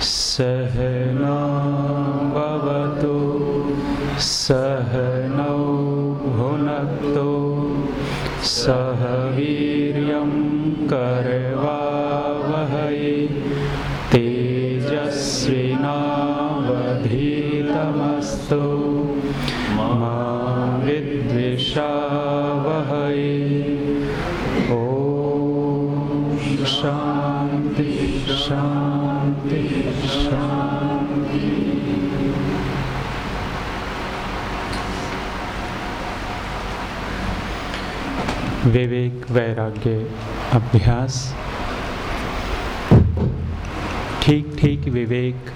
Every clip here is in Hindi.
सहना भवतु सहनौ विवेक, वैराग्य, अभ्यास। ठीक ठीक विवेक,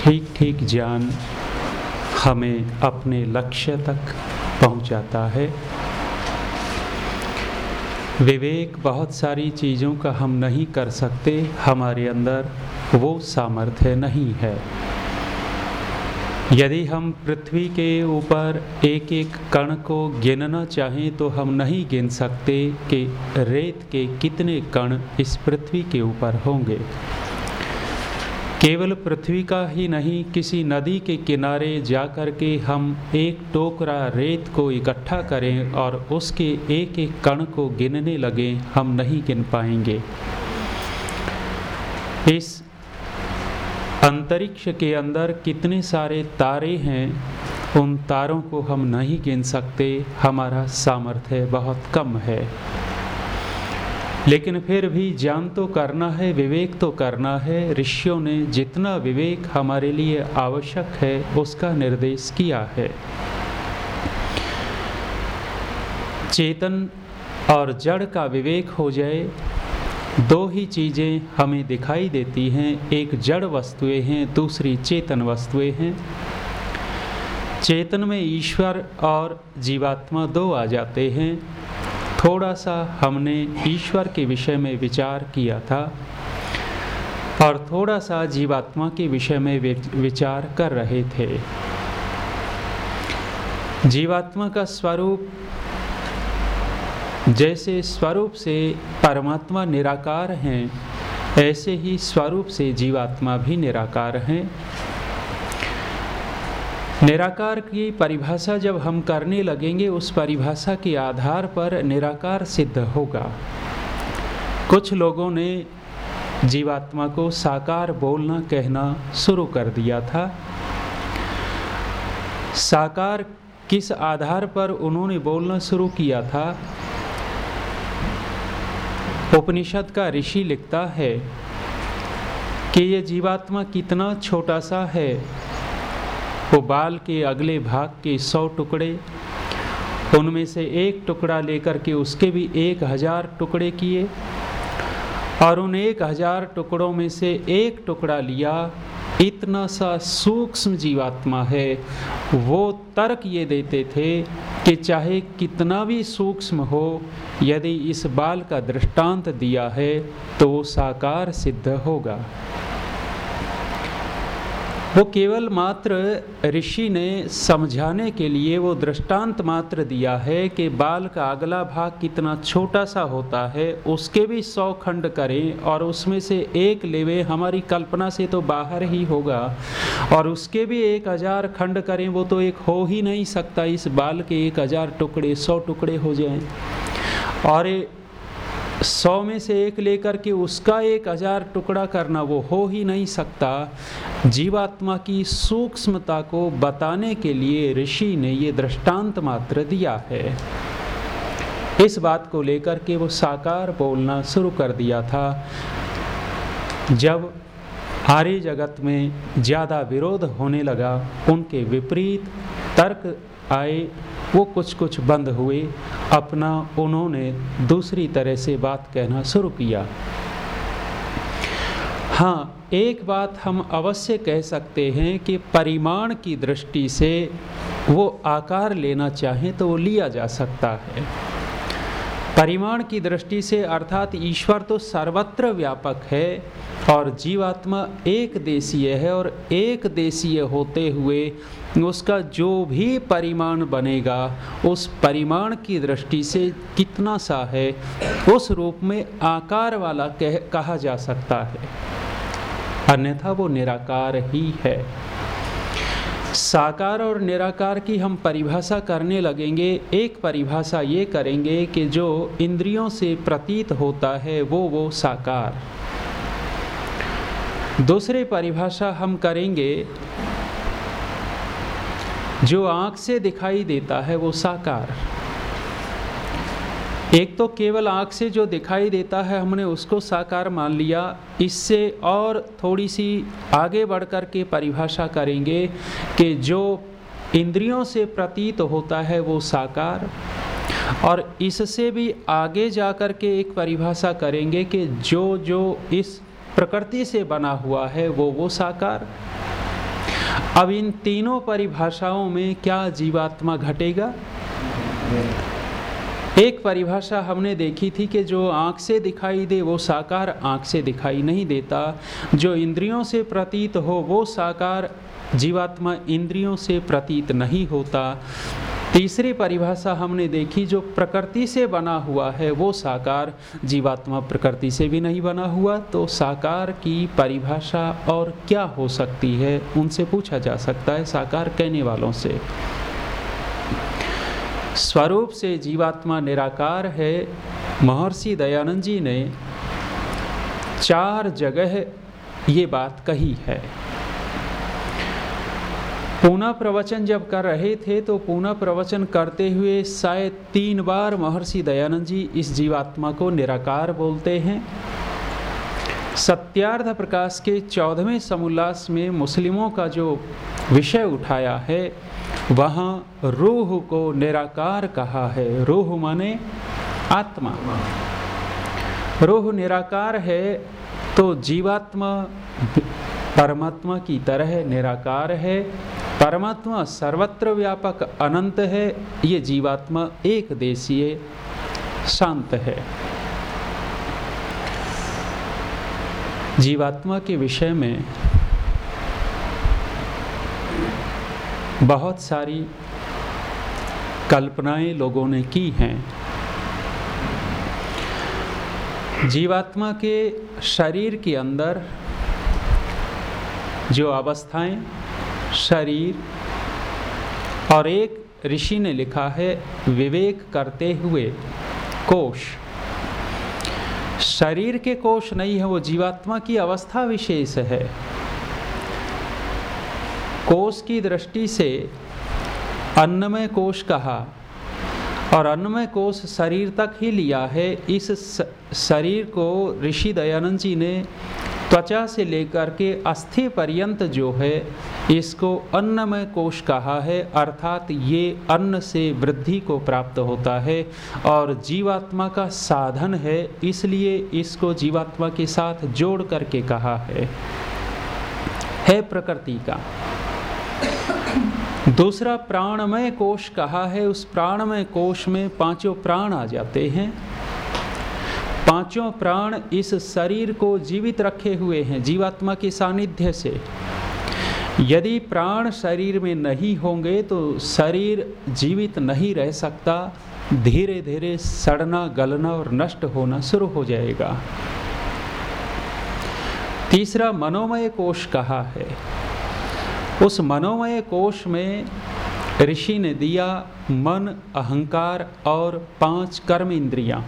ठीक ठीक ज्ञान हमें अपने लक्ष्य तक पहुंचाता है। विवेक बहुत सारी चीज़ों का हम नहीं कर सकते, हमारे अंदर वो सामर्थ्य नहीं है। यदि हम पृथ्वी के ऊपर एक एक कण को गिनना चाहें तो हम नहीं गिन सकते कि रेत के कितने कण इस पृथ्वी के ऊपर होंगे। केवल पृथ्वी का ही नहीं, किसी नदी के किनारे जाकर के हम एक टोकरा रेत को इकट्ठा करें और उसके एक एक कण को गिनने लगें, हम नहीं गिन पाएँगे। इस अंतरिक्ष के अंदर कितने सारे तारे हैं, उन तारों को हम नहीं गिन सकते। हमारा सामर्थ्य बहुत कम है। लेकिन फिर भी ज्ञान तो करना है, विवेक तो करना है। ऋषियों ने जितना विवेक हमारे लिए आवश्यक है, उसका निर्देश किया है। चेतन और जड़ का विवेक हो जाए दो ही चीज़ें हमें दिखाई देती हैं। एक जड़ वस्तुएँ हैं, दूसरी चेतन वस्तुएँ हैं। चेतन में ईश्वर और जीवात्मा दो आ जाते हैं। थोड़ा सा हमने ईश्वर के विषय में विचार किया था और थोड़ा सा जीवात्मा के विषय में विचार कर रहे थे। जीवात्मा का स्वरूप जैसे स्वरूप से परमात्मा निराकार हैं, ऐसे ही स्वरूप से जीवात्मा भी निराकार हैं। निराकार की परिभाषा जब हम करने लगेंगे, उस परिभाषा के आधार पर निराकार सिद्ध होगा। कुछ लोगों ने जीवात्मा को साकार बोलना कहना शुरू कर दिया था। साकार किस आधार पर उन्होंने बोलना शुरू किया था? उपनिषद का ऋषि लिखता है कि ये जीवात्मा कितना छोटा सा है। वो बाल के अगले भाग के सौ टुकड़े, उनमें से एक टुकड़ा लेकर के उसके भी एक हज़ार टुकड़े किए और उन एक हज़ार टुकड़ों में से एक टुकड़ा लिया इतना सा सूक्ष्म जीवात्मा है, वो तर्क ये देते थे कि चाहे कितना भी सूक्ष्म हो, यदि इस बाल का दृष्टांत दिया है तो वो साकार सिद्ध होगा। वो केवल मात्र ऋषि ने समझाने के लिए वो दृष्टांत मात्र दिया है कि बाल का अगला भाग कितना छोटा सा होता है, उसके भी सौ खंड करें और उसमें से एक लेवे हमारी कल्पना से तो बाहर ही होगा। और उसके भी एक हज़ार खंड करें, वो तो एक हो ही नहीं सकता इस बाल के एक हज़ार टुकड़े, सौ टुकड़े हो जाएँ। और सौ में से एक लेकर के उसका एक हज़ार टुकड़ा करना वो हो ही नहीं सकता। जीवात्मा की सूक्ष्मता को बताने के लिए ऋषि ने ये दृष्टांत मात्र दिया है। इस बात को लेकर के वो साकार बोलना शुरू कर दिया था। जब आर्य जगत में ज़्यादा विरोध होने लगा, उनके विपरीत तर्क आए, वो कुछ कुछ बंद हुए। अपना उन्होंने दूसरी तरह से बात कहना शुरू किया। हाँ एक बात हम अवश्य कह सकते हैं कि परिमाण की दृष्टि से वो आकार लेना चाहें तो वो लिया जा सकता है। परिमाण की दृष्टि से अर्थात ईश्वर तो सर्वत्र व्यापक है और जीवात्मा एक देशीय है और एक देशीय होते हुए उसका जो भी परिमाण बनेगा, उस परिमाण की दृष्टि से कितना सा है, उस रूप में आकार वाला कह, कहा जा सकता है। अन्यथा वो निराकार ही है। साकार और निराकार की हम परिभाषा करने लगेंगे। एक परिभाषा ये करेंगे कि जो इंद्रियों से प्रतीत होता है, वो वो साकार। दूसरे परिभाषा हम करेंगे, जो आँख से दिखाई देता है, वो साकार। एक तो केवल आँख से जो दिखाई देता है, हमने उसको साकार मान लिया। इससे और थोड़ी सी आगे बढ़ कर के परिभाषा करेंगे कि जो इंद्रियों से प्रतीत होता है, वो साकार। और इससे भी आगे जा कर के एक परिभाषा करेंगे कि जो जो इस प्रकृति से बना हुआ है, वो वो साकार। अब इन तीनों परिभाषाओं में क्या जीवात्मा घटेगा? एक परिभाषा हमने देखी थी कि जो आँख से दिखाई दे, वो साकार आँख से दिखाई नहीं देता। जो इंद्रियों से प्रतीत हो, वो साकार जीवात्मा इंद्रियों से प्रतीत नहीं होता। तीसरी परिभाषा हमने देखी, जो प्रकृति से बना हुआ है, वो साकार जीवात्मा प्रकृति से भी नहीं बना हुआ। तो साकार की परिभाषा और क्या हो सकती है, उनसे पूछा जा सकता है साकार कहने वालों से। स्वरूप से जीवात्मा निराकार है, महर्षि दयानंद जी ने चार जगह ये बात कही है। पूना प्रवचन जब कर रहे थे तो पूना प्रवचन करते हुए शायद तीन बार महर्षि दयानंद जी इस जीवात्मा को निराकार बोलते हैं। सत्यार्थ प्रकाश के चौदहवें समोल्लास में मुस्लिमों का जो विषय उठाया है वहाँ रूह को निराकार कहा है। रूह माने आत्मा। रूह निराकार है तो जीवात्मा, परमात्मा की तरह निराकार है। परमात्मा सर्वत्र व्यापक अनंत है। ये जीवात्मा एक देशीय शांत है। जीवात्मा के विषय में बहुत सारी कल्पनाएँ लोगों ने की हैं। जीवात्मा के शरीर के अंदर जो अवस्थाएँ, शरीर और एक ऋषि ने लिखा है, विवेक करते हुए कोश। शरीर के कोश नहीं है, वो जीवात्मा की अवस्था विशेष है। कोष की दृष्टि से अन्नमय कोष कहा, और अन्नमय कोष शरीर तक ही लिया है। इस शरीर को ऋषि दयानंद जी ने त्वचा से लेकर के अस्थि पर्यंत जो है, इसको अन्नमय कोष कहा है। अर्थात ये अन्न से वृद्धि को प्राप्त होता है और जीवात्मा का साधन है, इसलिए इसको जीवात्मा के साथ जोड़ करके कहा है। है प्रकृति का। दूसरा प्राणमय कोश कहा है, उस प्राणमय कोश में पाँचों प्राण आ जाते हैं। पाँचों प्राण इस शरीर को जीवित रखे हुए हैं, जीवात्मा के सानिध्य से। यदि प्राण शरीर में नहीं होंगे तो शरीर जीवित नहीं रह सकता। धीरे धीरे सड़ना, गलना और नष्ट होना शुरू हो जाएगा। तीसरा मनोमय कोश कहा है उस मनोमय कोश में ऋषि ने दिया मन, अहंकार और पाँच कर्म इंद्रियाँ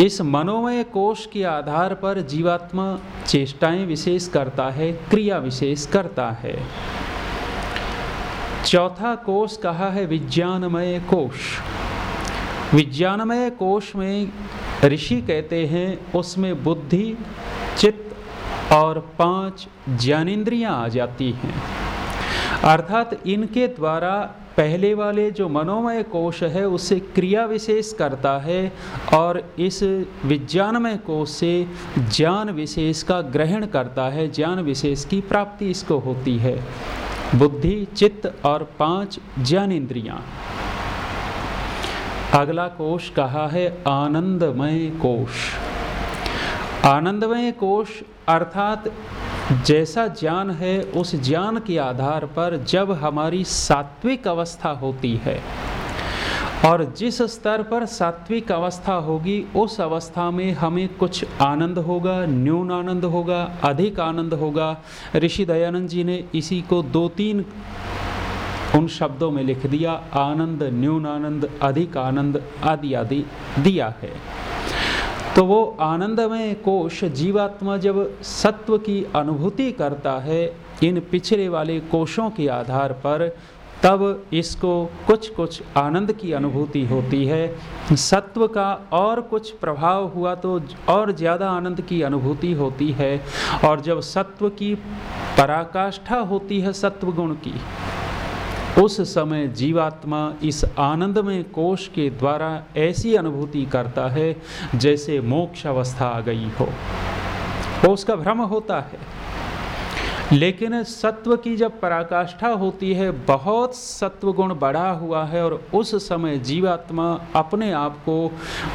इस मनोमय कोश के आधार पर जीवात्मा चेष्टाएँ विशेष करता है, क्रिया विशेष करता है। चौथा कोश कहा है, विज्ञानमय कोश। विज्ञानमय कोश में ऋषि कहते हैं, उसमें बुद्धि और पाँच ज्ञानेन्द्रियाँ आ जाती हैं। अर्थात इनके द्वारा पहले वाले जो मनोमय कोश है उससे क्रिया विशेष करता है और इस विज्ञानमय कोश से ज्ञान विशेष का ग्रहण करता है, ज्ञान विशेष की प्राप्ति इसको होती है। बुद्धि, चित्त और पाँच ज्ञानेन्द्रियाँ। अगला कोश कहा है, आनंदमय कोश। आनंदमय कोष अर्थात जैसा ज्ञान है, उस ज्ञान के आधार पर जब हमारी सात्विक अवस्था होती है, और जिस स्तर पर सात्विक अवस्था होगी, उस अवस्था में हमें कुछ आनंद होगा, न्यून आनंद होगा, अधिक आनंद होगा। ऋषि दयानंद जी ने इसी को दो तीन उन शब्दों में लिख दिया, आनंद, न्यून आनंद, अधिक आनंद आदि आदि दिया है। तो वो आनंदमय कोश जीवात्मा जब सत्व की अनुभूति करता है, इन पिछले वाले कोशों के आधार पर, तब इसको कुछ कुछ आनंद की अनुभूति होती है। सत्व का और कुछ प्रभाव हुआ तो और ज़्यादा आनंद की अनुभूति होती है। और जब सत्व की पराकाष्ठा होती है सत्व गुण की उस समय जीवात्मा इस आनंद में कोष के द्वारा ऐसी अनुभूति करता है जैसे मोक्ष अवस्था आ गई हो। वो उसका भ्रम होता है। लेकिन सत्व की जब पराकाष्ठा होती है, बहुत सत्व गुण बढ़ा हुआ है और उस समय जीवात्मा अपने आप को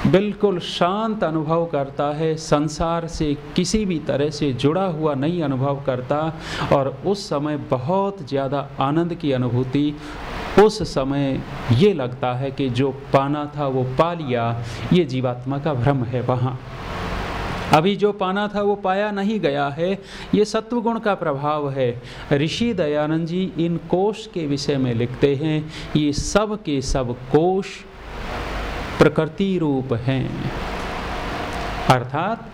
बिल्कुल शांत अनुभव करता है, संसार से किसी भी तरह से जुड़ा हुआ नहीं अनुभव करता और उस समय बहुत ज़्यादा आनंद की अनुभूति उस समय ये लगता है कि जो पाना था वो पा लिया, ये जीवात्मा का भ्रम है वहाँ। अभी जो पाना था वो पाया नहीं गया है। ये सत्वगुण का प्रभाव है। ऋषि दयानंद जी इन कोश के विषय में लिखते हैं, ये सब के सब कोश प्रकृति रूप हैं। अर्थात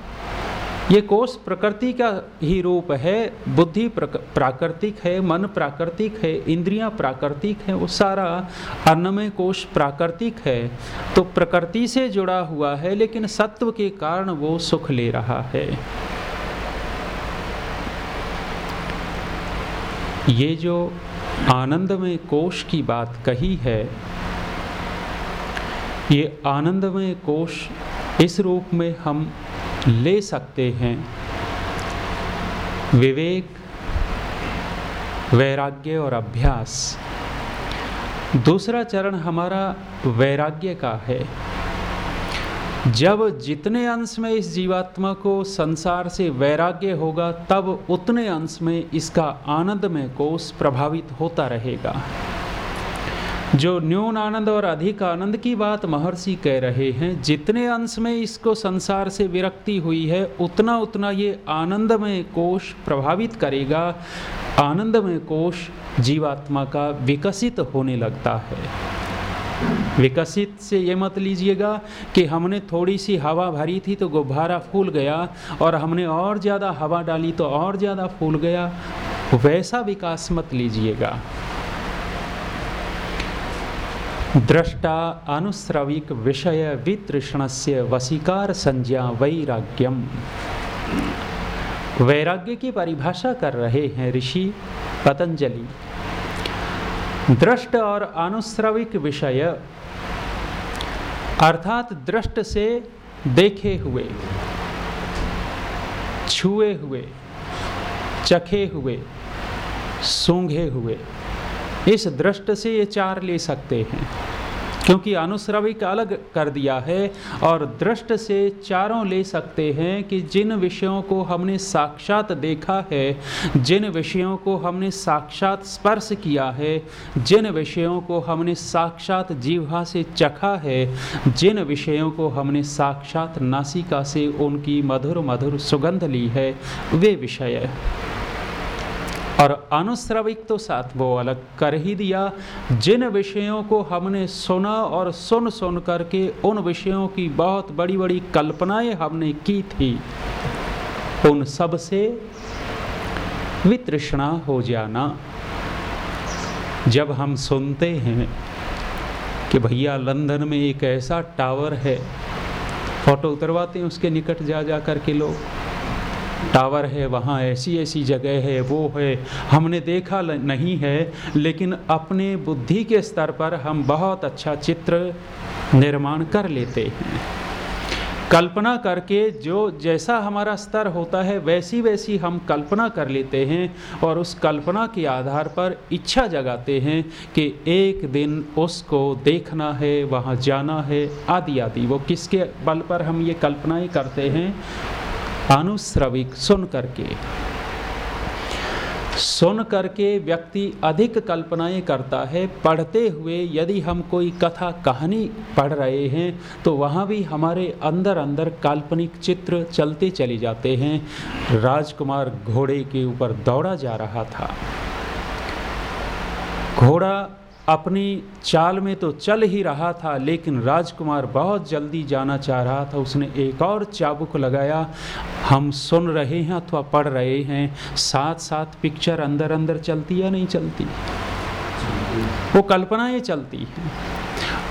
ये कोष प्रकृति का ही रूप है, बुद्धि प्राकृतिक है, मन प्राकृतिक है, इंद्रियाँ प्राकृतिक है, वो सारा अन्नमय कोष प्राकृतिक है। तो प्रकृति से जुड़ा हुआ है, लेकिन सत्व के कारण वो सुख ले रहा है। ये जो आनंदमय कोष की बात कही है, ये आनंदमय कोष इस रूप में हम ले सकते हैं। विवेक, वैराग्य और अभ्यास। दूसरा चरण हमारा वैराग्य का है। जब जितने अंश में इस जीवात्मा को संसार से वैराग्य होगा, तब उतने अंश में इसका आनंदमय कोष प्रभावित होता रहेगा। जो न्यून आनंद और अधिक आनंद की बात महर्षि कह रहे हैं, जितने अंश में इसको संसार से विरक्ति हुई है, उतना उतना ये आनंदमय कोष प्रभावित करेगा। आनंदमय कोष जीवात्मा का विकसित होने लगता है। विकसित से ये मत लीजिएगा कि हमने थोड़ी सी हवा भरी थी तो गुब्बारा फूल गया, और हमने और ज़्यादा हवा डाली तो और ज़्यादा फूल गया। वैसा विकास मत लीजिएगा। दृष्टा अनुश्रविक विषय वितृष्ण से वसीकार संज्ञा वैराग्यम। वैराग्य की परिभाषा कर रहे हैं ऋषि पतंजलि। दृष्ट और अनुश्रविक विषय, अर्थात दृष्ट से देखे हुए, छुए हुए, चखे हुए, सूंघे हुए, इस दृष्ट से ये चार ले सकते हैं। क्योंकि अनुश्रविक अलग कर दिया है और दृष्ट से चारों ले सकते हैं कि जिन विषयों को हमने साक्षात देखा है, जिन विषयों को हमने साक्षात स्पर्श किया है, जिन विषयों को हमने साक्षात जीवा से चखा है, जिन विषयों को हमने साक्षात नासिका से उनकी मधुर मधुर सुगंध ली है, वे विषय। और अनुश्रविक तो साथ वो अलग कर ही दिया। जिन विषयों को हमने सुना और सुन सुन करके उन विषयों की बहुत बड़ी बड़ी कल्पनाएँ हमने की थी, उन सबसे वितृष्णा हो जाना। जब हम सुनते हैं कि भैया लंदन में एक ऐसा टावर है, फ़ोटो उतरवाते हैं उसके निकट जा जा कर के लोग। टावर है, वहाँ ऐसी ऐसी जगह है, वो है। हमने देखा नहीं है, लेकिन अपने बुद्धि के स्तर पर हम बहुत अच्छा चित्र निर्माण कर लेते हैं। कल्पना करके जो जैसा हमारा स्तर होता है, वैसी वैसी हम कल्पना कर लेते हैं और उस कल्पना के आधार पर इच्छा जगाते हैं कि एक दिन उसको देखना है, वहाँ जाना है, आदि आदि। वो किसके बल पर हम ये कल्पनाएँ करते हैं? अनुश्रविक सुन करके। सुन करके व्यक्ति अधिक कल्पनाएँ करता है। पढ़ते हुए यदि हम कोई कथा कहानी पढ़ रहे हैं तो वहाँ भी हमारे अंदर अंदर काल्पनिक चित्र चलते चले जाते हैं। राजकुमार घोड़े के ऊपर दौड़ा जा रहा था। घोड़ा अपनी चाल में तो चल ही रहा था, लेकिन राजकुमार बहुत जल्दी जाना चाह रहा था। उसने एक और चाबुक लगाया। हम सुन रहे हैं अथवा पढ़ रहे हैं साथ साथ पिक्चर अंदर अंदर चलती या नहीं चलती? वो कल्पनाएँ चलती हैं।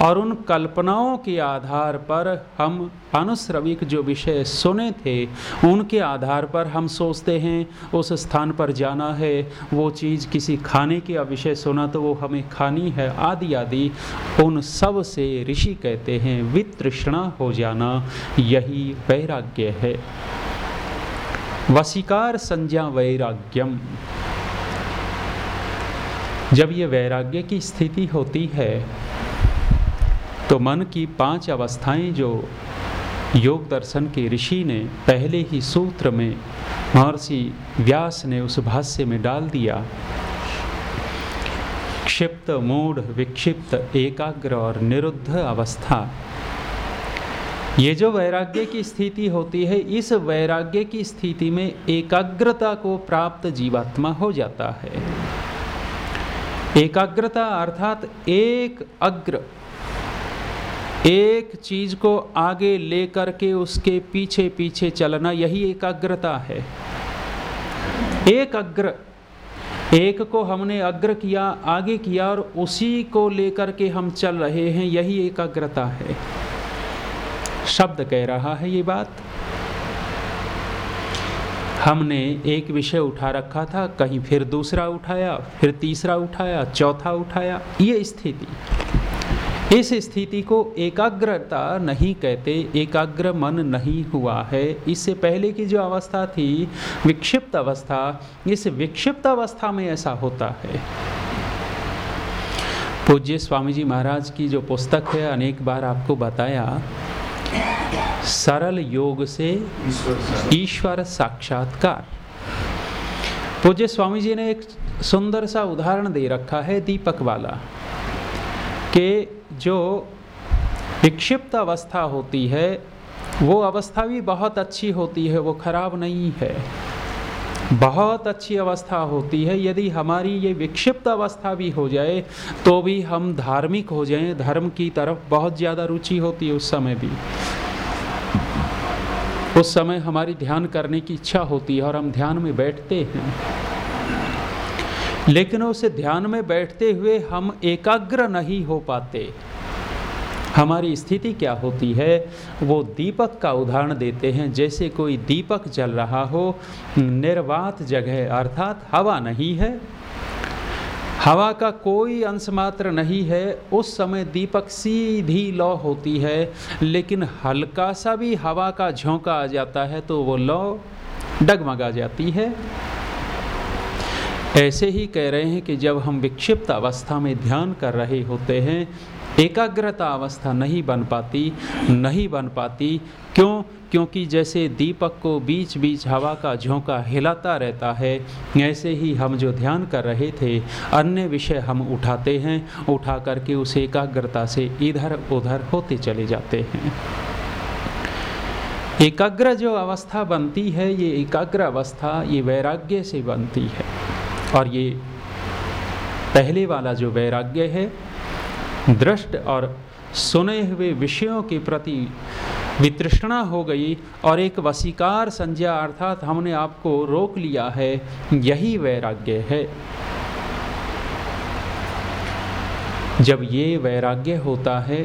और उन कल्पनाओं के आधार पर हम अनुश्रविक जो विषय सुने थे, उनके आधार पर हम सोचते हैं, उस स्थान पर जाना है, वो चीज़ किसी खाने के विषय सुना तो वो हमें खानी है, आदि आदि। उन सबसे ऋषि कहते हैं, वितृष्णा हो जाना, यही वैराग्य है। वसीकार संज्ञा वैराग्यम। जब ये वैराग्य की स्थिति होती है तो मन की पाँच अवस्थाएँ जो योग दर्शन के ऋषि ने पहले ही सूत्र में महर्षि व्यास ने उस भाष्य में डाल दिया। क्षिप्त, मूढ़, विक्षिप्त, एकाग्र और निरुद्ध अवस्था। ये जो वैराग्य की स्थिति होती है, इस वैराग्य की स्थिति में एकाग्रता को प्राप्त जीवात्मा हो जाता है। एकाग्रता अर्थात एक अग्र एक चीज़ को आगे लेकर के उसके पीछे पीछे चलना यही एकाग्रता है। एक अग्र, एक को हमने अग्र किया, आगे किया और उसी को लेकर के हम चल रहे हैं, यही एकाग्रता है। शब्द कह रहा है ये बात। हमने एक विषय उठा रखा था, कहीं फिर दूसरा उठाया, फिर तीसरा उठाया, चौथा उठाया, ये स्थिति। इस स्थिति को एकाग्रता नहीं कहते, एकाग्र मन नहीं हुआ है। इससे पहले की जो अवस्था थी, विक्षिप्त अवस्था, इस विक्षिप्त अवस्था में ऐसा होता है। पूज्य स्वामी जी महाराज की जो पुस्तक है, अनेक बार आपको बताया, सरल योग से ईश्वर साक्षात्कार। पूज्य स्वामी जी ने एक सुंदर सा उदाहरण दे रखा है दीपक वाला, कि जो विक्षिप्त अवस्था होती है, वो अवस्था भी बहुत अच्छी होती है, वो खराब नहीं है। बहुत अच्छी अवस्था होती है, यदि हमारी ये विक्षिप्त अवस्था भी हो जाए तो भी हम धार्मिक हो जाएँ, धर्म की तरफ़ बहुत ज़्यादा रुचि होती है उस समय भी। उस समय हमारी ध्यान करने की इच्छा होती है और हम ध्यान में बैठते हैं। लेकिन उस ध्यान में बैठते हुए हम एकाग्र नहीं हो पाते। हमारी स्थिति क्या होती है? वो दीपक का उदाहरण देते हैं। जैसे कोई दीपक जल रहा हो, निर्वात जगह, अर्थात हवा नहीं है। हवा का कोई अंश मात्र नहीं है। उस समय दीपक सीधी लौ होती है, लेकिन हल्का सा भी हवा का झोंका आ जाता है तो वो लौ डगमगा जाती है। ऐसे ही कह रहे हैं कि जब हम विक्षिप्त अवस्था में ध्यान कर रहे होते हैं, एकाग्रता अवस्था नहीं बन पाती, नहीं बन पाती। क्यों? क्योंकि जैसे दीपक को बीच बीच हवा का झोंका हिलाता रहता है, ऐसे ही हम जो ध्यान कर रहे थे, अन्य विषय हम उठाते हैं, उठा करके उस एकाग्रता से इधर उधर होते चले जाते हैं। एकाग्र जो अवस्था बनती है, ये एकाग्र अवस्था, ये वैराग्य से बनती है। और ये पहले वाला जो वैराग्य है, दृष्ट और सुने हुए विषयों के प्रति वितृष्णा हो गई और एक वसीकार संज्ञा अर्थात हमने आपको रोक लिया है, यही वैराग्य है। जब ये वैराग्य होता है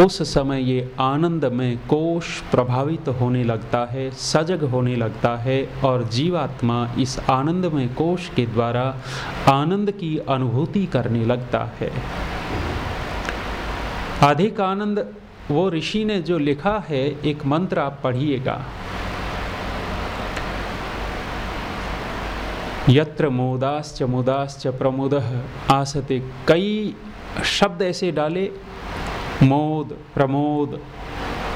उस समय ये आनंद में कोष प्रभावित होने लगता है, सजग होने लगता है और जीवात्मा इस आनंद में कोष के द्वारा आनंद की अनुभूति करने लगता है। अधिक आनंद, वो ऋषि ने जो लिखा है, एक मंत्र आप पढ़िएगा। यत्र मोदाश्च मुदाश्च प्रमुद, आसते कई शब्द ऐसे डाले मोद, प्रमोद,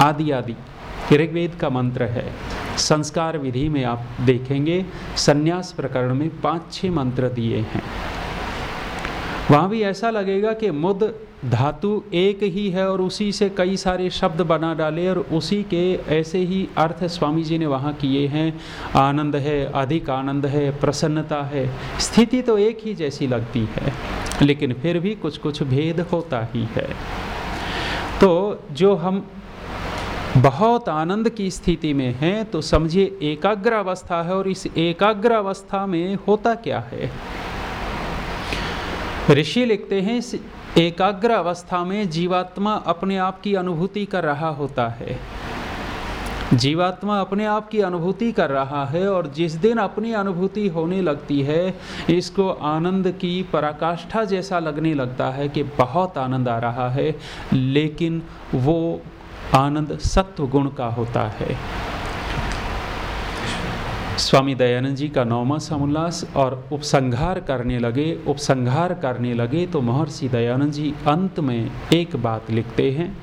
आदि आदि। ऋग्वेद का मंत्र है। संस्कार विधि में आप देखेंगे, संन्यास प्रकरण में पाँच, छह मंत्र दिए हैं। वहाँ भी ऐसा लगेगा कि मुद धातु एक ही है और उसी से कई सारे शब्द बना डाले और उसी के ऐसे ही अर्थ स्वामी जी ने वहाँ किए हैं। आनंद है, अधिक आनंद है, प्रसन्नता है। स्थिति तो एक ही जैसी लगती है, लेकिन फिर भी कुछ कुछ भेद होता ही है। तो जो हम बहुत आनंद की स्थिति में हैं तो समझिए एकाग्र अवस्था है और इस एकाग्र अवस्था में होता क्या है? ऋषि लिखते हैं, इस एकाग्र अवस्था में जीवात्मा अपने आप की अनुभूति कर रहा होता है। जीवात्मा अपने आप की अनुभूति कर रहा है और जिस दिन अपनी अनुभूति होने लगती है, इसको आनंद की पराकाष्ठा जैसा लगने लगता है कि बहुत आनंद आ रहा है, लेकिन वो आनंद सत्व गुण का होता है। स्वामी दयानंद जी का नौमा समुल्लास और उपसंहार करने लगे, उपसंहार करने लगे तो महर्षि दयानंद जी अंत में एक बात लिखते हैं।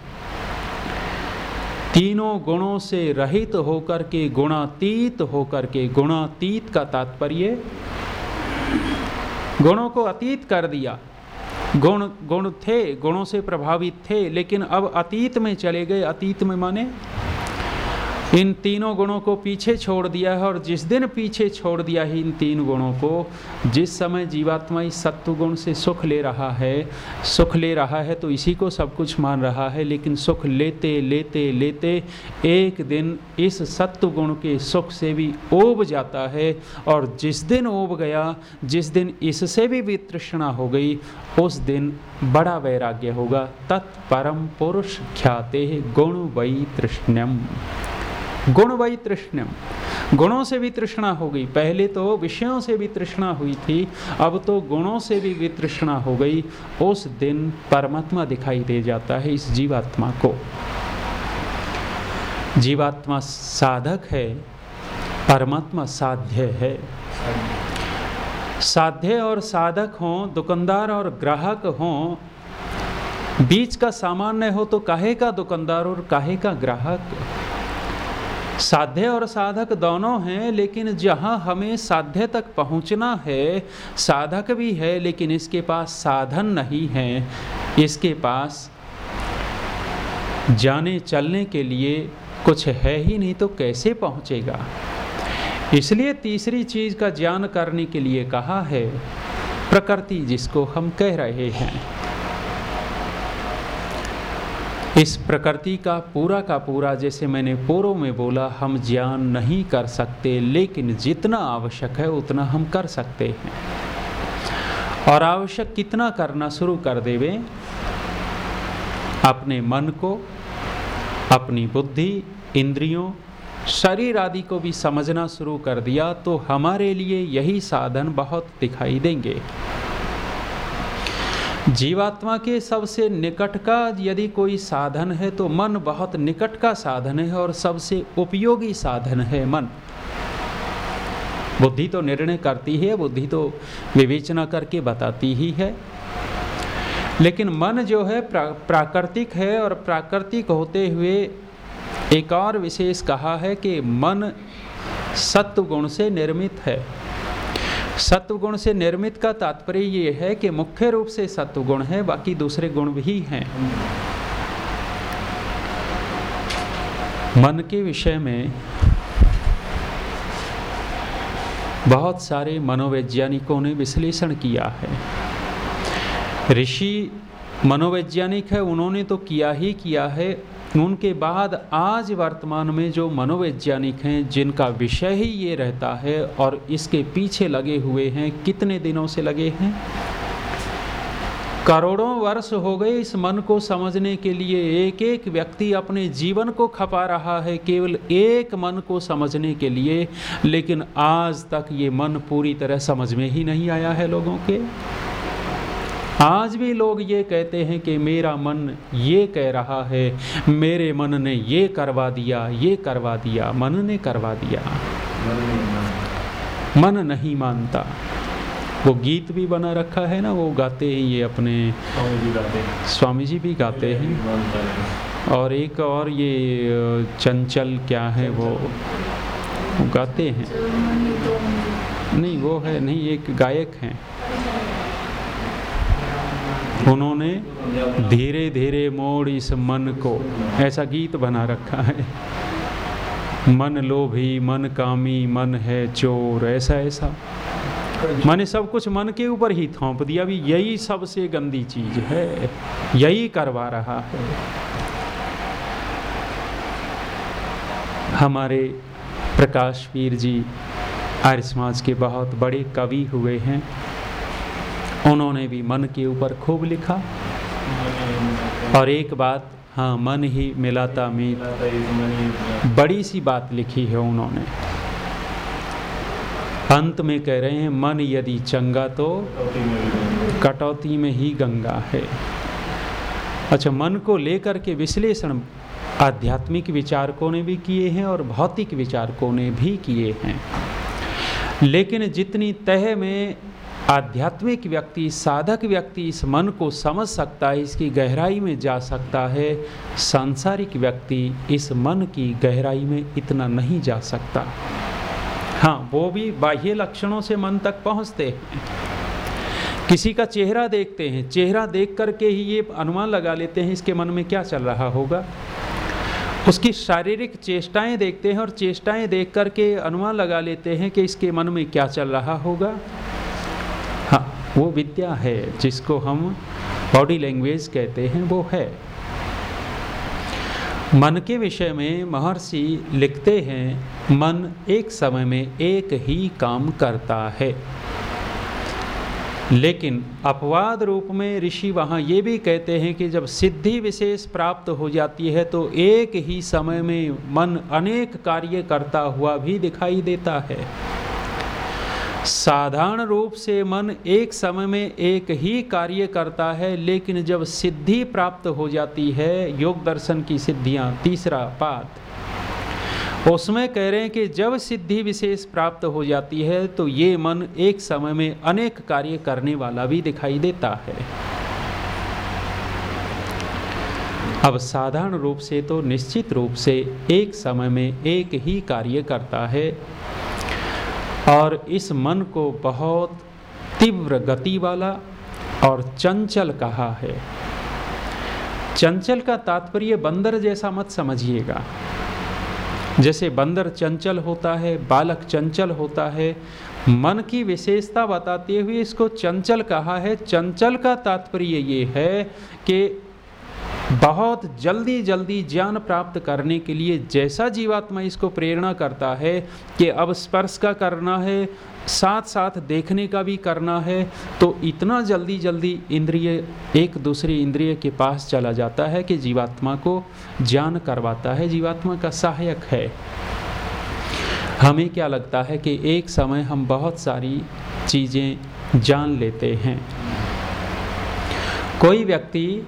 तीनों गुणों से रहित होकर के गुणातीत होकर के गुणातीत का तात्पर्य, गुणों को अतीत कर दिया। गुण गुण थे, गुणों से प्रभावित थे, लेकिन अब अतीत में चले गए। अतीत में माने इन तीनों गुणों को पीछे छोड़ दिया है और जिस दिन पीछे छोड़ दिया है इन तीन गुणों को, जिस समय जीवात्मा इस सत्व गुण से सुख ले रहा है, सुख ले रहा है तो इसी को सब कुछ मान रहा है, लेकिन सुख लेते लेते लेते एक दिन इस सत्व गुण के सुख से भी ओब जाता है और जिस दिन ओब गया, जिस दिन इससे भी वितृष्णा हो गई, उस दिन बड़ा वैराग्य होगा। तत्परम पुरुष ख्याते गुण वही तृष्ण्यम गुण वही तृष्णम। गुणों से भी तृष्णा हो गई। पहले तो विषयों से भी तृष्णा हुई थी, अब तो गुणों से भी वितृष्णा हो गई। उस दिन परमात्मा दिखाई दे जाता है इस जीवात्मा को। जीवात्मा साधक है, परमात्मा साध्य है। साध्य और साधक हों, दुकानदार और ग्राहक हों, बीच का सामान्य हो तो काहे का दुकानदार और काहे का ग्राहक? साध्य और साधक दोनों हैं, लेकिन जहाँ हमें साध्य तक पहुँचना है, साधक भी है, लेकिन इसके पास साधन नहीं है। इसके पास जाने चलने के लिए कुछ है ही नहीं तो कैसे पहुँचेगा? इसलिए तीसरी चीज़ का ज्ञान करने के लिए कहा है, प्रकृति जिसको हम कह रहे हैं। इस प्रकृति का पूरा का पूरा, जैसे मैंने पूर्व में बोला, हम ज्ञान नहीं कर सकते, लेकिन जितना आवश्यक है, उतना हम कर सकते हैं। और आवश्यक कितना करना शुरू कर देवे? अपने मन को, अपनी बुद्धि, इंद्रियों, शरीर आदि को भी समझना शुरू कर दिया तो हमारे लिए यही साधन बहुत दिखाई देंगे। जीवात्मा के सबसे निकट का यदि कोई साधन है तो मन बहुत निकट का साधन है और सबसे उपयोगी साधन है मन। बुद्धि तो निर्णय करती है बुद्धि तो विवेचना करके बताती ही है। लेकिन मन जो है प्रा, प्राकृतिक है और प्राकृतिक होते हुए एक और विशेष कहा है कि मन सत्व गुण से निर्मित है। सत्व गुण से निर्मित का तात्पर्य ये है कि मुख्य रूप से सत्वगुण है, बाकी दूसरे गुण भी हैं। मन के विषय में बहुत सारे मनोवैज्ञानिकों ने विश्लेषण किया है। ऋषि मनोवैज्ञानिक है, उन्होंने तो किया ही किया है उनके बाद आज वर्तमान में जो मनोवैज्ञानिक हैं, जिनका विषय ही ये रहता है और इसके पीछे लगे हुए हैं, कितने दिनों से लगे हैं? करोड़ों वर्ष हो गए इस मन को समझने के लिए। एक एक व्यक्ति अपने जीवन को खपा रहा है, केवल एक मन को समझने के लिए। लेकिन आज तक ये मन पूरी तरह समझ में ही नहीं आया है लोगों के। आज भी लोग ये कहते हैं कि मेरा मन ये कह रहा है मेरे मन ने ये करवा दिया ये करवा दिया मन ने करवा दिया। मन नहीं मानता। वो गीत भी बना रखा है ना वो गाते हैं ये अपने। स्वामी जी भी गाते हैं। और एक और ये चंचल क्या है वो, वो गाते हैं। नहीं वो है नहीं एक गायक हैं। उन्होंने धीरे धीरे मोड़ इस मन को। ऐसा गीत बना रखा है। मन लोभी, मन कामी, मन है चोर, ऐसा ऐसा। मैंने सब कुछ मन के ऊपर ही थोप दिया। भी यही सबसे गंदी चीज़ है। यही करवा रहा है। हमारे प्रकाश वीर जी आर्य समाज के बहुत बड़े कवि हुए हैं। उन्होंने भी मन के ऊपर खूब लिखा। और एक बात हाँ मन ही मिलाता मीत बड़ी सी बात लिखी है उन्होंने। अंत में कह रहे हैं, मन यदि चंगा तो कटौती में ही गंगा है। अच्छा मन को लेकर के विश्लेषण आध्यात्मिक विचारकों ने भी किए हैं और भौतिक विचारकों ने भी किए हैं। लेकिन जितनी तह में आध्यात्मिक व्यक्ति, साधक व्यक्ति इस मन को समझ सकता है, इसकी गहराई में जा सकता है। सांसारिक व्यक्ति इस मन की गहराई में इतना नहीं जा सकता। हाँ वो भी बाह्य लक्षणों से मन तक पहुँचते हैं। किसी का चेहरा देखते हैं, चेहरा देख करके ही ये अनुमान लगा लेते हैं, इसके मन में क्या चल रहा होगा। उसकी शारीरिक चेष्टाएँ देखते हैं और चेष्टाएँ देख करके अनुमान लगा लेते हैं कि इसके मन में क्या चल रहा होगा। वो विद्या है, जिसको हम बॉडी लैंग्वेज कहते हैं, वो है। मन के विषय में महर्षि लिखते हैं, मन एक समय में एक ही काम करता है। लेकिन अपवाद रूप में ऋषि वहाँ ये भी कहते हैं कि जब सिद्धि विशेष प्राप्त हो जाती है तो एक ही समय में मन अनेक कार्य करता हुआ भी दिखाई देता है। साधारण रूप से मन एक समय में एक ही कार्य करता है, लेकिन जब सिद्धि प्राप्त हो जाती है, योग दर्शन की सिद्धियाँ, तीसरा पात उसमें कह रहे हैं कि जब सिद्धि विशेष प्राप्त हो जाती है तो ये मन एक समय में अनेक कार्य करने वाला भी दिखाई देता है। अब साधारण रूप से तो निश्चित रूप से एक समय में एक ही कार्य करता है। और इस मन को बहुत तीव्र गति वाला और चंचल कहा है। चंचल का तात्पर्य बंदर जैसा मत समझिएगा। जैसे बंदर चंचल होता है, बालक चंचल होता है, मन की विशेषता बताते हुए इसको चंचल कहा है। चंचल का तात्पर्य ये है कि बहुत जल्दी जल्दी ज्ञान प्राप्त करने के लिए जैसा जीवात्मा इसको प्रेरणा करता है कि अब स्पर्श का करना है साथ साथ देखने का भी करना है तो इतना जल्दी जल्दी इंद्रिय, एक दूसरी इंद्रिय के पास चला जाता है कि जीवात्मा को ज्ञान करवाता है, जीवात्मा का सहायक है। हमें क्या लगता है कि एक समय हम बहुत सारी चीज़ें जान लेते हैं। कोई व्यक्ति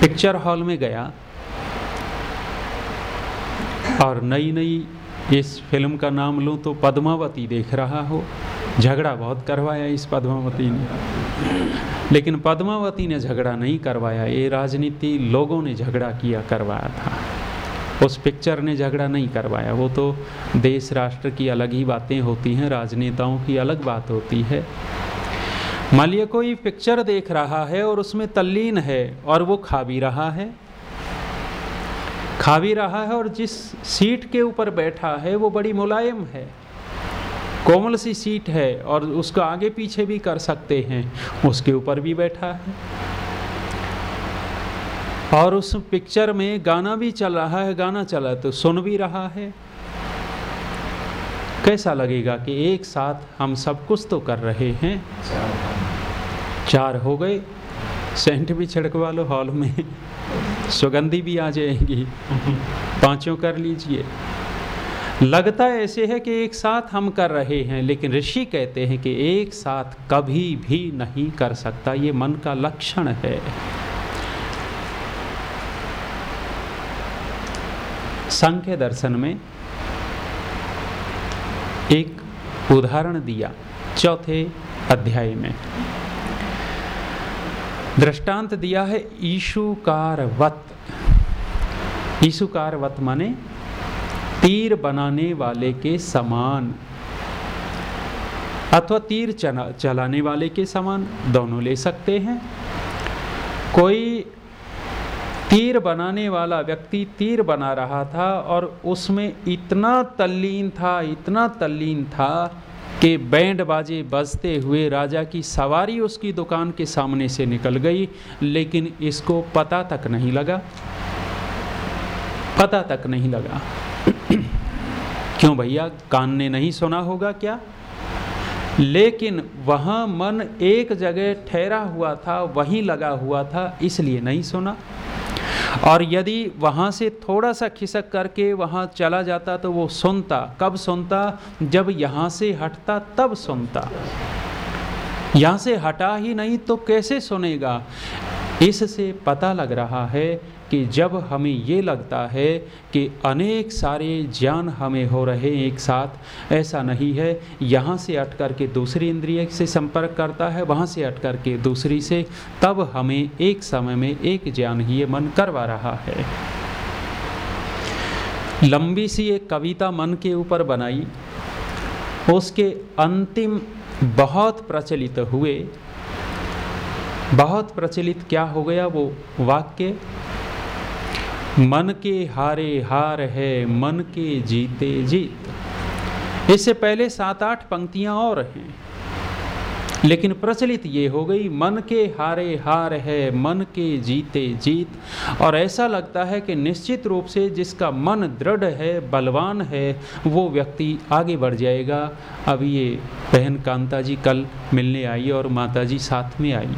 पिक्चर हॉल में गया और नई नई इस फ़िल्म का नाम लूँ तो पद्मावती देख रहा हो। झगड़ा बहुत करवाया इस पद्मावती ने। लेकिन पद्मावती ने झगड़ा नहीं करवाया, ये राजनीति लोगों ने झगड़ा किया करवाया था। उस पिक्चर ने झगड़ा नहीं करवाया। वो तो देश राष्ट्र की अलग ही बातें होती हैं, राजनेताओं की अलग बात होती है। मान लिया कोई पिक्चर देख रहा है और उसमें तल्लीन है और वो खा भी रहा है। खा भी रहा है और जिस सीट के ऊपर बैठा है, वो बड़ी मुलायम है। कोमल सी सीट है और उसको आगे पीछे भी कर सकते हैं। उसके ऊपर भी बैठा है। और उस पिक्चर में गाना भी चल रहा है, गाना चला तो सुन भी रहा है। कैसा लगेगा कि एक साथ हम सब कुछ तो कर रहे हैं? चार हो गए। सेंट भी छिड़कवा लो हॉल में। सुगंधी भी आ जाएगी। पाँचों कर लीजिए। लगता ऐसे है कि एक साथ हम कर रहे हैं, लेकिन ऋषि कहते हैं कि एक साथ कभी भी नहीं कर सकता। ये मन का लक्षण है। संख्य दर्शन में एक उदाहरण दिया चौथे अध्याय में। दृष्टांत दिया है ईशुकारवत। ईशुकारवत माने तीर बनाने वाले के समान अथवा तीर चला, चलाने वाले के समान दोनों ले सकते हैं। कोई तीर बनाने वाला व्यक्ति तीर बना रहा था और उसमें इतना तल्लीन था, इतना तल्लीन था कि बैंड बाजे बजते हुए राजा की सवारी उसकी दुकान के सामने से निकल गई, लेकिन इसको पता तक नहीं लगा। पता तक नहीं लगा। क्यों भैया, कान ने नहीं सुना होगा क्या? लेकिन वहाँ मन एक जगह ठहरा हुआ था, वहीं लगा हुआ था, इसलिए नहीं सुना। और यदि वहाँ से थोड़ा सा खिसक करके वहाँ चला जाता तो वो सुनता। कब सुनता? जब यहाँ से हटता, तब सुनता। यहाँ से हटा ही नहीं तो कैसे सुनेगा? इससे पता लग रहा है कि जब हमें ये लगता है कि अनेक सारे ज्ञान हमें हो रहे हैं एक साथ, ऐसा नहीं है। यहाँ से अट कर के दूसरी इंद्रिय से संपर्क करता है, वहाँ से अट कर के दूसरी से, तब हमें एक समय में एक ज्ञान ही मन करवा रहा है। लंबी सी एक कविता मन के ऊपर बनाई। उसके अंतिम बहुत प्रचलित हुए बहुत प्रचलित क्या हो गया वो वाक्य? मन के हारे हार है, मन के जीते जीत। इससे पहले सात आठ पंक्तियाँ और हैं। लेकिन प्रचलित ये हो गई, मन के हारे हार है, मन के जीते जीत। और ऐसा लगता है कि निश्चित रूप से जिसका मन दृढ़ है, बलवान है, वो व्यक्ति आगे बढ़ जाएगा। अब ये बहन कांता जी कल मिलने आई और माता जी साथ में आई।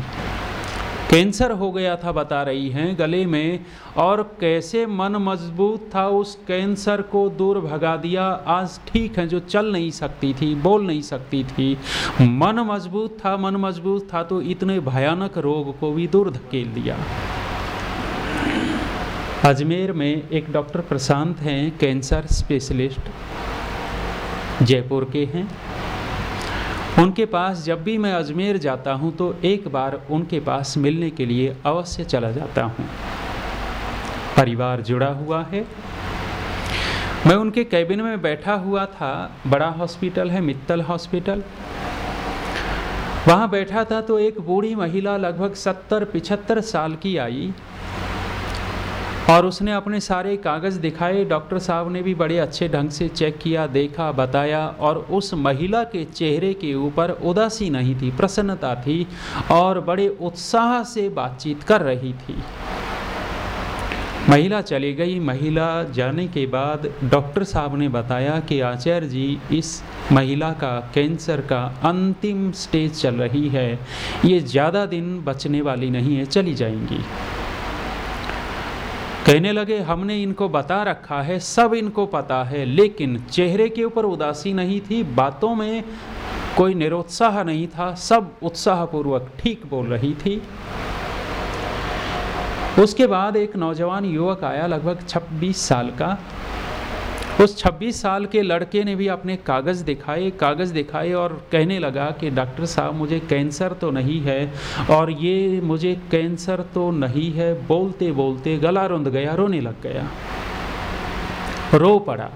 कैंसर हो गया था, बता रही हैं गले में। और कैसे मन मज़बूत था, उस कैंसर को दूर भगा दिया। आज ठीक है, जो चल नहीं सकती थी, बोल नहीं सकती थी। मन मज़बूत था, मन मज़बूत था तो इतने भयानक रोग को भी दूर धकेल दिया। अजमेर में एक डॉक्टर प्रशांत हैं, कैंसर स्पेशलिस्ट। जयपुर के हैं। उनके पास जब भी मैं अजमेर जाता हूँ तो एक बार उनके पास मिलने के लिए अवश्य चला जाता हूँ। परिवार जुड़ा हुआ है। मैं उनके कैबिन में बैठा हुआ था। बड़ा हॉस्पिटल है, मित्तल हॉस्पिटल। वहाँ बैठा था तो एक बूढ़ी महिला लगभग सत्तर पिछहत्तर साल की आई। और उसने अपने सारे कागज़ दिखाए। डॉक्टर साहब ने भी बड़े अच्छे ढंग से चेक किया, देखा, बताया और उस महिला के चेहरे के ऊपर उदासी नहीं थी, प्रसन्नता थी और बड़े उत्साह से बातचीत कर रही थी। महिला चली गई। महिला जाने के बाद डॉक्टर साहब ने बताया कि आचार्य जी, इस महिला का कैंसर का अंतिम स्टेज चल रही है। ये ज़्यादा दिन बचने वाली नहीं है, चली जाएँगी। कहने लगे, हमने इनको बता रखा है, सब इनको पता है, लेकिन चेहरे के ऊपर उदासी नहीं थी, बातों में कोई निरुत्साह नहीं था, सब उत्साहपूर्वक ठीक बोल रही थी। उसके बाद एक नौजवान युवक आया, लगभग 26 साल का। उस 26 साल के लड़के ने भी अपने कागज़ दिखाए कागज़ दिखाए और कहने लगा कि डॉक्टर साहब, मुझे कैंसर तो नहीं है और ये मुझे कैंसर तो नहीं है। बोलते बोलते गला रुंध गया, रोने लग गया। रो पड़ा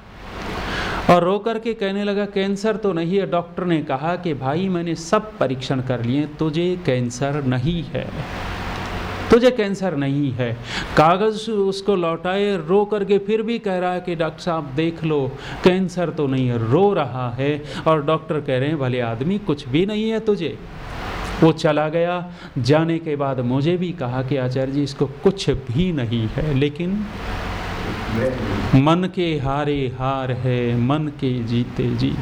और रो करके कहने लगा, कैंसर तो नहीं है। डॉक्टर ने कहा कि, भाई, मैंने सब परीक्षण कर लिए, तुझे कैंसर नहीं है। तुझे कैंसर नहीं है। कागज़ उसको लौटाए, रो करके फिर भी कह रहा है कि, डॉक्टर साहब, देख लो, कैंसर तो नहीं है, रो रहा है। और डॉक्टर कह रहे हैं, भले आदमी, कुछ भी नहीं है तुझे। वो चला गया। जाने के बाद मुझे भी कहा कि, आचार्य जी, इसको कुछ भी नहीं है, लेकिन मन के हारे हार है, मन के जीते जी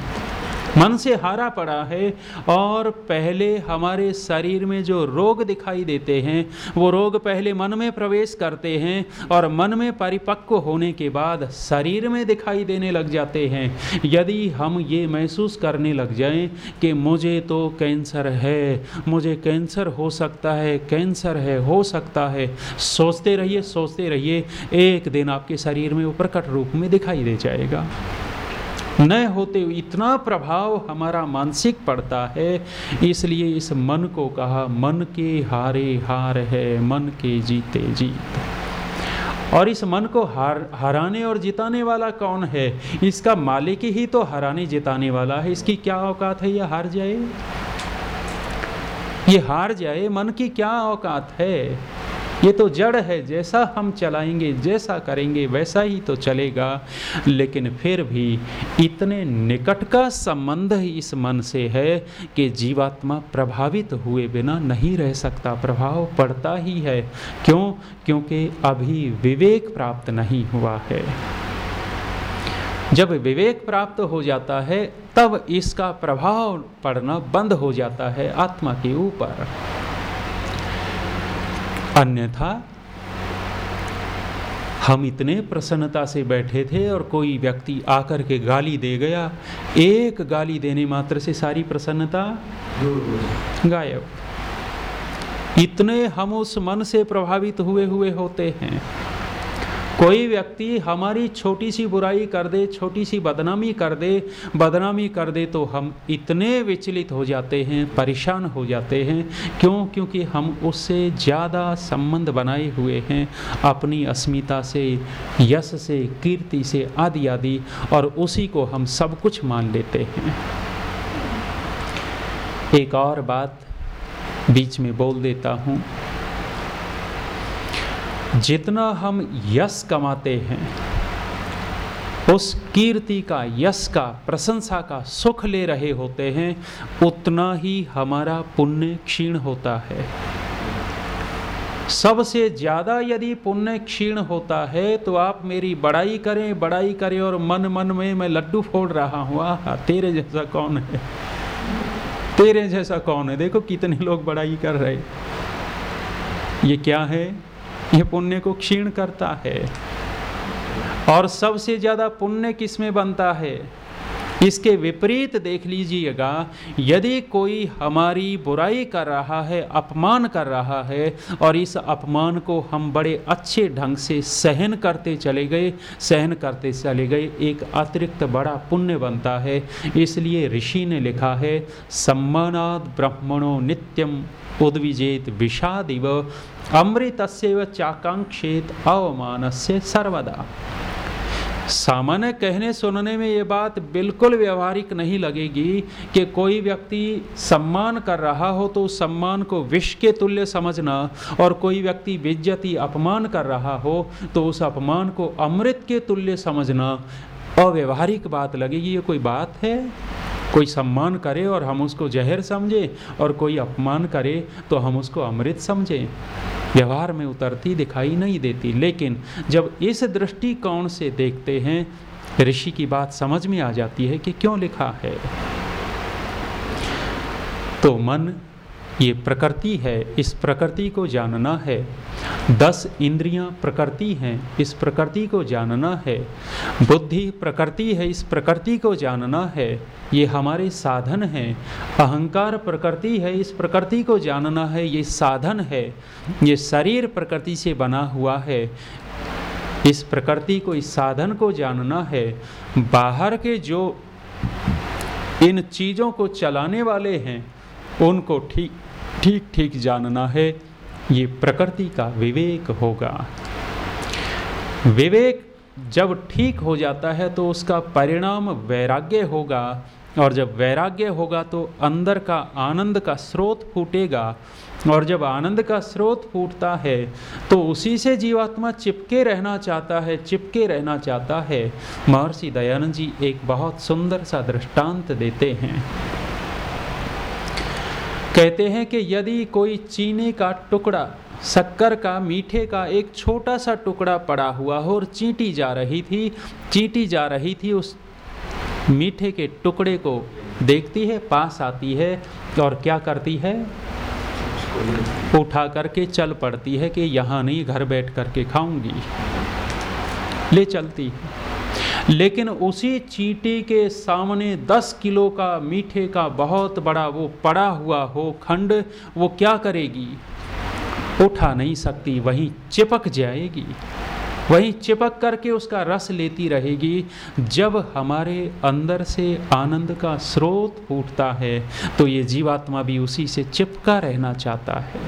मन से हारा पड़ा है और पहले हमारे शरीर में जो रोग दिखाई देते हैं, वो रोग पहले मन में प्रवेश करते हैं और मन में परिपक्व होने के बाद शरीर में दिखाई देने लग जाते हैं। यदि हम ये महसूस करने लग जाएँ कि मुझे तो कैंसर है, मुझे कैंसर हो सकता है, कैंसर है, हो सकता है, सोचते रहिए सोचते रहिए, एक दिन आपके शरीर में वो प्रकट रूप में दिखाई दे जाएगा। न होते इतना प्रभाव हमारा मानसिक पड़ता है। इसलिए इस मन को कहा, मन के हारे हार है, मन के जीते जीत। और इस मन को हार, हराने और जिताने वाला कौन है? इसका मालिक ही तो हराने जिताने वाला है। इसकी क्या औकात है? यह हार जाए। ये हार जाए मन की क्या औकात है? ये तो जड़ है, जैसा हम चलाएँगे, जैसा करेंगे, वैसा ही तो चलेगा। लेकिन फिर भी इतने निकट का संबंध इस मन से है कि जीवात्मा प्रभावित हुए बिना नहीं रह सकता। प्रभाव पड़ता ही है। क्यों? क्योंकि अभी विवेक प्राप्त नहीं हुआ है। जब विवेक प्राप्त हो जाता है, तब इसका प्रभाव पड़ना बंद हो जाता है आत्मा के ऊपर। अन्यथा हम इतने प्रसन्नता से बैठे थे और कोई व्यक्ति आकर के गाली दे गया। एक गाली देने मात्र से सारी प्रसन्नता गायब। इतने हम उस मन से प्रभावित हुए हुए होते हैं। कोई व्यक्ति हमारी छोटी सी बुराई कर दे, छोटी सी बदनामी कर दे, बदनामी कर दे तो हम इतने विचलित हो जाते हैं, परेशान हो जाते हैं। क्यों? क्योंकि हम उससे ज़्यादा संबंध बनाए हुए हैं, अपनी अस्मिता से, यश से, कीर्ति से, आदि आदि, और उसी को हम सब कुछ मान लेते हैं। एक और बात बीच में बोल देता हूँ। जितना हम यश कमाते हैं, उस कीर्ति का, यश का, प्रशंसा का सुख ले रहे होते हैं, उतना ही हमारा पुण्य क्षीण होता है। सबसे ज़्यादा यदि पुण्य क्षीण होता है तो आप मेरी बड़ाई करें बड़ाई करें और मन मन में मैं लड्डू फोड़ रहा हूँ। आह, तेरे जैसा कौन है? तेरे जैसा कौन है? देखो कितने लोग बड़ाई कर रहे ये क्या है? ये पुण्य को क्षीण करता है। और सबसे ज़्यादा पुण्य किसमें बनता है? इसके विपरीत देख लीजिएगा, यदि कोई हमारी बुराई कर रहा है, अपमान कर रहा है, और इस अपमान को हम बड़े अच्छे ढंग से सहन करते चले गए, सहन करते चले गए, एक अतिरिक्त बड़ा पुण्य बनता है। इसलिए ऋषि ने लिखा है, सम्मानाद ब्रह्मणो नित्यम। उद्विजेत विषादिव से चाकांक्षेत अवमान से सर्वदा। सामान्य कहने सुनने में ये बात बिल्कुल व्यवहारिक नहीं लगेगी कि कोई व्यक्ति सम्मान कर रहा हो तो उस सम्मान को विष के तुल्य समझना और कोई व्यक्ति बेज्जती अपमान कर रहा हो तो उस अपमान को अमृत के तुल्य समझना। अव्यवहारिक बात लगेगी ये कोई बात है? कोई सम्मान करे और हम उसको जहर समझे और कोई अपमान करे तो हम उसको अमृत समझे। व्यवहार में उतरती दिखाई नहीं देती, लेकिन जब इस दृष्टिकोण से देखते हैं, ऋषि की बात समझ में आ जाती है कि क्यों लिखा है। तो मन ये प्रकृति है, इस प्रकृति को जानना है। दस इंद्रियाँ प्रकृति हैं, इस प्रकृति को जानना है। बुद्धि प्रकृति है, इस प्रकृति को जानना है। ये हमारे साधन हैं। अहंकार प्रकृति है, इस प्रकृति को जानना है। ये साधन है। ये शरीर प्रकृति से बना हुआ है। इस प्रकृति को, इस साधन को जानना है। बाहर के जो इन चीज़ों को चलाने वाले हैं, उनको ठीक ठीक ठीक जानना है, ये प्रकृति का विवेक होगा। विवेक जब ठीक हो जाता है तो उसका परिणाम वैराग्य होगा और जब वैराग्य होगा तो अंदर का आनंद का स्रोत फूटेगा और जब आनंद का स्रोत फूटता है तो उसी से जीवात्मा चिपके रहना चाहता है, चिपके रहना चाहता है। महर्षि दयानंद जी एक बहुत सुंदर सा दृष्टांत देते हैं। कहते हैं कि यदि कोई चीनी का टुकड़ा, शक्कर का, मीठे का एक छोटा सा टुकड़ा पड़ा हुआ हो और चींटी जा रही थी, चींटी जा रही थी, उस मीठे के टुकड़े को देखती है, पास आती है और क्या करती है? उठा करके चल पड़ती है कि यहाँ नहीं, घर बैठ करके खाऊँगी। ले चलती है। लेकिन उसी चीटी के सामने दस किलो का मीठे का बहुत बड़ा वो पड़ा हुआ हो खंड, वो क्या करेगी? उठा नहीं सकती, वहीं चिपक जाएगी। वहीं चिपक करके उसका रस लेती रहेगी। जब हमारे अंदर से आनंद का स्रोत फूटता है तो ये जीवात्मा भी उसी से चिपका रहना चाहता है।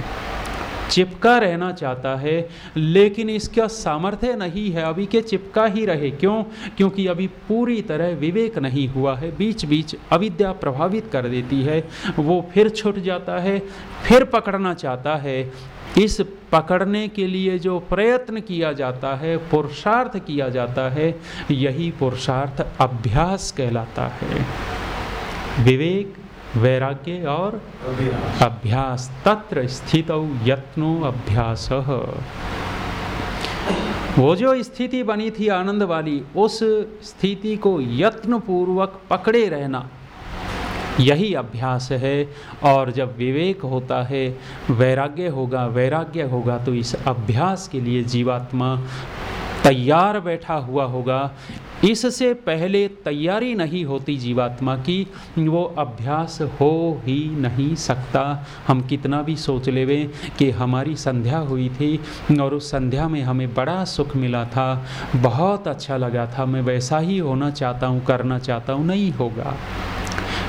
चिपका रहना चाहता है, लेकिन इसका सामर्थ्य नहीं है। अभी के चिपका ही रहे। क्यों? क्योंकि अभी पूरी तरह विवेक नहीं हुआ है। बीच बीच अविद्या प्रभावित कर देती है। वो फिर छूट जाता है, फिर पकड़ना चाहता है। इस पकड़ने के लिए जो प्रयत्न किया जाता है, पुरुषार्थ किया जाता है, यही पुरुषार्थ अभ्यास कहलाता है। विवेक वैराग्य और अभ्यास, तत्र स्थित यत्नो अभ्यास। वो जो स्थिति बनी थी आनंद वाली, उस स्थिति को यत्न पूर्वक पकड़े रहना, यही अभ्यास है। और जब विवेक होता है, वैराग्य होगा वैराग्य होगा तो इस अभ्यास के लिए जीवात्मा तैयार बैठा हुआ होगा। इससे पहले तैयारी नहीं होती जीवात्मा की, वो अभ्यास हो ही नहीं सकता। हम कितना भी सोच लेवे कि हमारी संध्या हुई थी और उस संध्या में हमें बड़ा सुख मिला था, बहुत अच्छा लगा था। मैं वैसा ही होना चाहता हूँ, करना चाहता हूँ, नहीं होगा।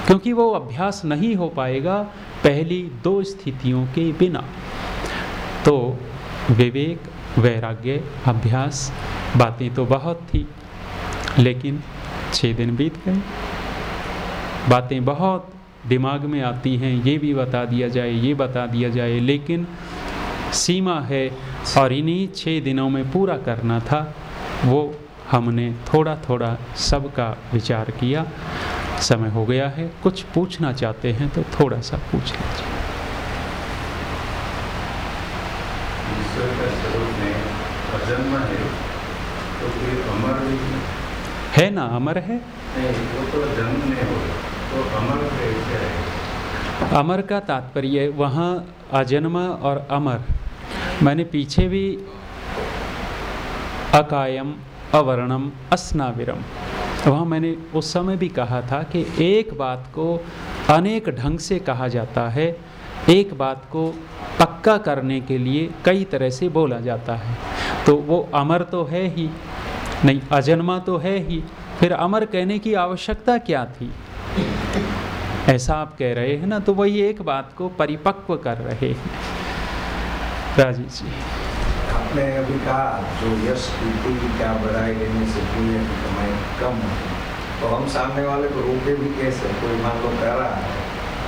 क्योंकि वो अभ्यास नहीं हो पाएगा पहली दो स्थितियों के बिना। तो विवेक, वैराग्य, अभ्यास, बातें तो बहुत थी। लेकिन छः दिन बीत गए। बातें बहुत दिमाग में आती हैं, ये भी बता दिया जाए, ये बता दिया जाए, लेकिन सीमा है और इन्हीं छः दिनों में पूरा करना था, वो हमने थोड़ा थोड़ा सबका विचार किया। समय हो गया है, कुछ पूछना चाहते हैं तो थोड़ा सा पूछ लीजिए। है ना अमर है? तो तो अमर का तात्पर्य वहाँ अजन्मा और अमर। मैंने पीछे भी अकायम अवर्णम अस्नाविरम। वहाँ मैंने उस समय भी कहा था कि एक बात को अनेक ढंग से कहा जाता है एक बात को पक्का करने के लिए कई तरह से बोला जाता है। तो वो अमर तो है ही नहीं अजन्मा तो है ही। फिर अमर कहने की आवश्यकता क्या थी? ऐसा आप कह रहे हैं ना तो वही एक बात को परिपक्व कर रहे हैं। राजीव जी। आपने अभी कहा जो यश कीर्ति क्या बधाई देने से पुण्य की कमाई कम तो हम सामने वाले को रोके भी कैसे? कोई मान लो कह रहा है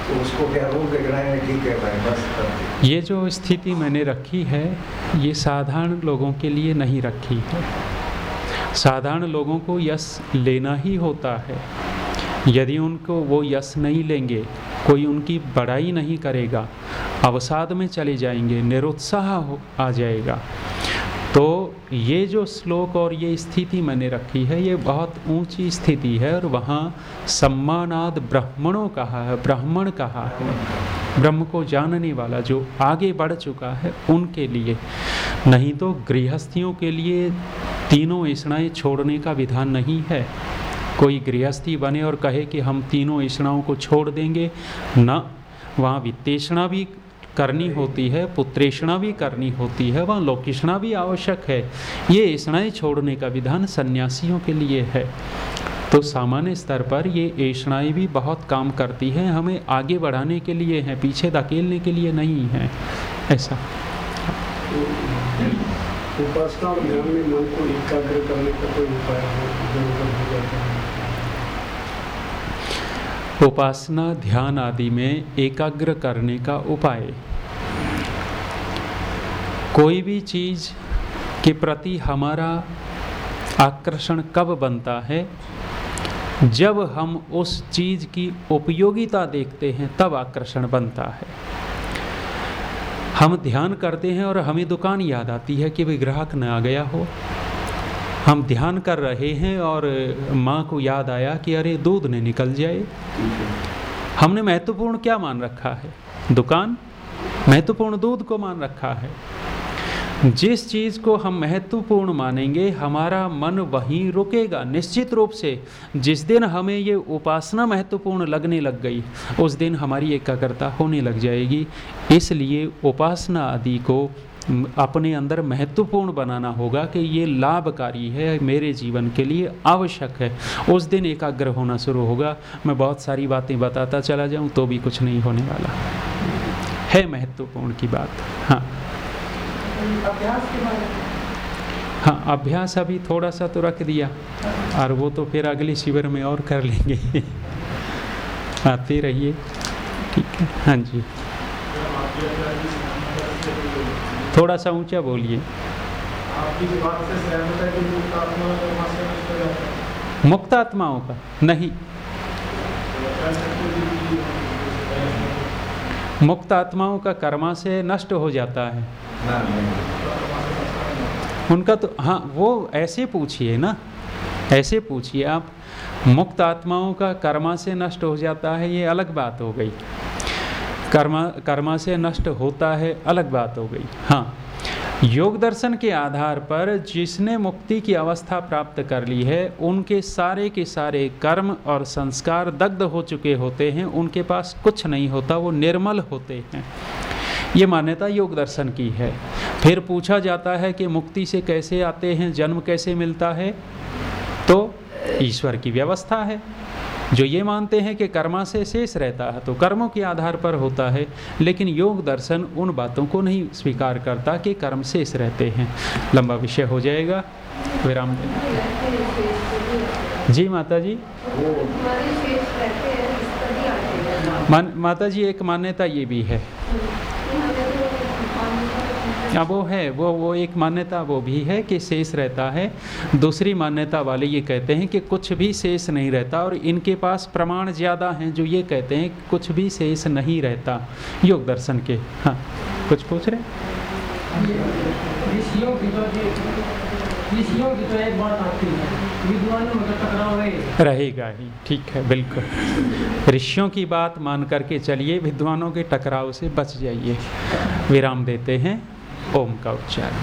तो उसको क्या रोक? के ठीक है भाई बस ये जो स्थिति मैंने रखी है ये साधारण लोगों के लिए नहीं रखी है। साधारण लोगों को यश लेना ही होता है। यदि उनको वो यश नहीं लेंगे, कोई उनकी बड़ाई नहीं करेगा, अवसाद में चले जाएँगे, निरुत्साह आ जाएगा। तो ये जो श्लोक और ये स्थिति मैंने रखी है, ये बहुत ऊँची स्थिति है और वहाँ सम्मानाद ब्राह्मणों कहा है, ब्राह्मण कहा है। ब्रह्म को जानने वाला जो आगे बढ़ चुका है, उनके लिए। नहीं तो गृहस्थियों के लिए तीनों ऐषणाएँ छोड़ने का विधान नहीं है। कोई गृहस्थी बने और कहे कि हम तीनों ऐषणाओं को छोड़ देंगे, न। वहाँ वित्तेषणा भी करनी होती है, पुत्रेषणा भी करनी होती है, वहाँ लोकेषणा भी आवश्यक है। ये ऐषणाएँ छोड़ने का विधान सन्यासियों के लिए है। तो सामान्य स्तर पर ये ऐषणाएँ भी बहुत काम करती हैं, हमें आगे बढ़ाने के लिए हैं, पीछे धकेलने के लिए नहीं है। ऐसा। उपासना और ध्यान में मन को एकाग्र करने का कोई उपाय उपासना, ध्यान आदि में एकाग्र करने का उपाय। कोई भी चीज़ के प्रति हमारा आकर्षण कब बनता है? जब हम उस चीज़ की उपयोगिता देखते हैं, तब आकर्षण बनता है। हम ध्यान करते हैं और हमें दुकान याद आती है कि भाई ग्राहक न आ गया हो। हम ध्यान कर रहे हैं और माँ को याद आया कि अरे दूध ने निकल जाए। हमने महत्वपूर्ण क्या मान रखा है? दुकान? महत्वपूर्ण दूध को मान रखा है। जिस चीज़ को हम महत्वपूर्ण मानेंगे, हमारा मन वहीं रुकेगा निश्चित रूप से। जिस दिन हमें ये उपासना महत्वपूर्ण लगने लग गई, उस दिन हमारी एकाग्रता होने लग जाएगी। इसलिए उपासना आदि को अपने अंदर महत्वपूर्ण बनाना होगा कि ये लाभकारी है, मेरे जीवन के लिए आवश्यक है। उस दिन एकाग्र होना शुरू होगा। मैं बहुत सारी बातें बताता चला जाऊँ तो भी कुछ नहीं होने वाला। है महत्वपूर्ण की बात। हाँ। हाँ अभ्यास अभी थोड़ा सा तो रख दिया। और वो तो फिर अगले शिविर में और कर लेंगे। आते रहिए। ठीक है। हाँ जी। थोड़ा सा ऊँचा बोलिए। मुक्त आत्माओं का नहीं मुक्त आत्माओं का? कर्मा से नष्ट हो जाता है। उनका तो हाँ वो ऐसे पूछिए ना, ऐसे पूछिए आप, मुक्त आत्माओं का कर्मा से नष्ट हो जाता है, ये अलग बात हो गई। कर्मा कर्मा से नष्ट होता है, अलग बात हो गई। हाँ योग दर्शन के आधार पर जिसने मुक्ति की अवस्था प्राप्त कर ली है, उनके सारे के सारे कर्म और संस्कार दग्ध हो चुके होते हैं, उनके पास कुछ नहीं होता, वो निर्मल होते हैं। ये मान्यता योग दर्शन की है। फिर पूछा जाता है कि मुक्ति से कैसे आते हैं जन्म कैसे मिलता है? तो ईश्वर की व्यवस्था है। जो ये मानते हैं कि कर्मा से शेष रहता है तो कर्मों के आधार पर होता है। लेकिन योग दर्शन उन बातों को नहीं स्वीकार करता कि कर्म शेष रहते हैं। लंबा विषय हो जाएगा। विराम जी माता जी मान, माता जी एक मान्यता ये भी है। हाँ वो है? वो वो एक मान्यता वो भी है कि शेष रहता है। दूसरी मान्यता वाले ये कहते हैं कि कुछ भी शेष नहीं रहता और इनके पास प्रमाण ज़्यादा हैं जो ये कहते हैं कुछ भी शेष नहीं रहता। योग दर्शन के। हाँ कुछ पूछ रहे। रहेगा ही ठीक है बिल्कुल। ऋषियों की बात मान करके चलिए विद्वानों के टकराव से बच जाइए। विराम देते हैं। อมกับฉัน